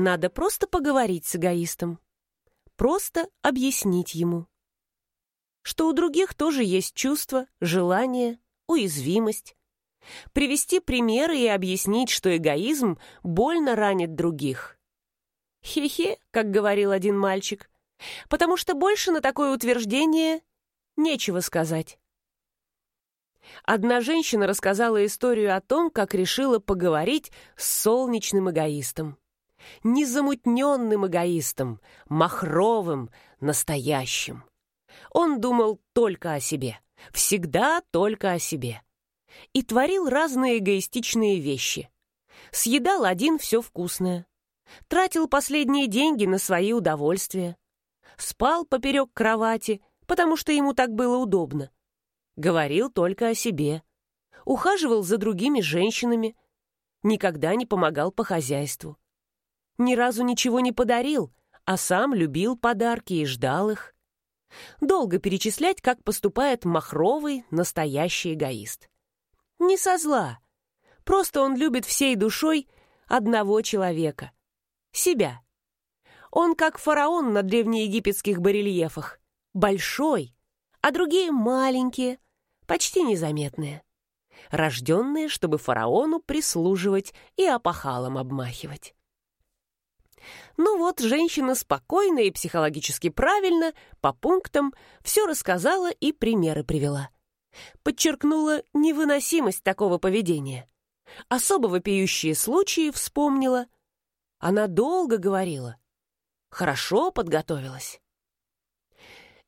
Надо просто поговорить с эгоистом. Просто объяснить ему, что у других тоже есть чувства, желания, уязвимость. Привести примеры и объяснить, что эгоизм больно ранит других. Хе-хе, как говорил один мальчик, потому что больше на такое утверждение нечего сказать. Одна женщина рассказала историю о том, как решила поговорить с солнечным эгоистом. Незамутненным эгоистом, махровым, настоящим. Он думал только о себе, всегда только о себе. И творил разные эгоистичные вещи. Съедал один все вкусное. Тратил последние деньги на свои удовольствия. Спал поперек кровати, потому что ему так было удобно. Говорил только о себе. Ухаживал за другими женщинами. Никогда не помогал по хозяйству. Ни разу ничего не подарил, а сам любил подарки и ждал их. Долго перечислять, как поступает махровый, настоящий эгоист. Не со зла. Просто он любит всей душой одного человека. Себя. Он как фараон на древнеегипетских барельефах. Большой, а другие маленькие, почти незаметные. Рожденные, чтобы фараону прислуживать и опахалом обмахивать. Ну вот, женщина спокойно и психологически правильно, по пунктам, все рассказала и примеры привела. Подчеркнула невыносимость такого поведения. Особо вопиющие случаи вспомнила. Она долго говорила. Хорошо подготовилась.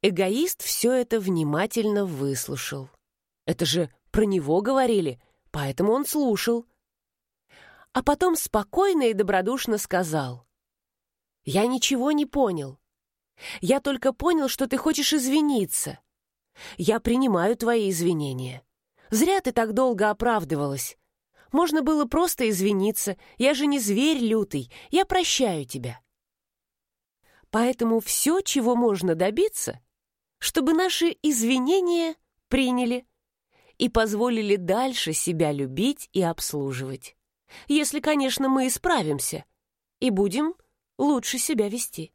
Эгоист все это внимательно выслушал. Это же про него говорили, поэтому он слушал. А потом спокойно и добродушно сказал. «Я ничего не понял. Я только понял, что ты хочешь извиниться. Я принимаю твои извинения. Зря ты так долго оправдывалась. Можно было просто извиниться. Я же не зверь лютый. Я прощаю тебя. Поэтому все, чего можно добиться, чтобы наши извинения приняли и позволили дальше себя любить и обслуживать. Если, конечно, мы исправимся и будем лучше себя вести.